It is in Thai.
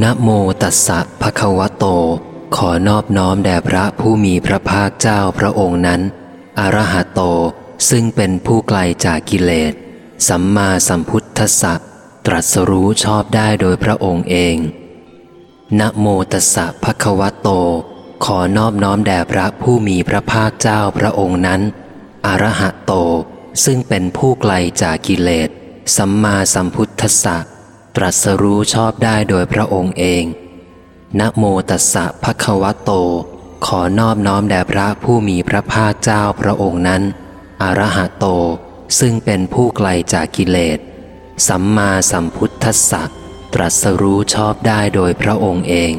นะโมตัสสะภะคะวะโต ขอนอบน้อมแด่พระผู้มีพระภาคเจ้าพระองค์นั้น อรหะโต ซึ่งเป็นผู้ไกลจากกิเลส สัมมาสัมพุทธสสะตรัสรู้ชอบได้โดยพระองค์เอง นะโมตัสสะภะคะวะโต ขอนอบน้อมแด่พระผู้มีพระภาคเจ้าพระองค์นั้น อรหะโต ซึ่งเป็นผู้ไกลจากกิเลส สัมมาสัมพุทธสสะ ตรัสรู้ชอบได้โดยพระองค์เอง นะโมตัสสะภะคะวะโต ขอนอบน้อมแด่พระผู้มีพระภาคเจ้าพระองค์นั้น อรหะโต ซึ่งเป็นผู้ไกลจากกิเลส สัมมาสัมพุทธัสสะ ตรัสรู้ชอบได้โดยพระองค์เอง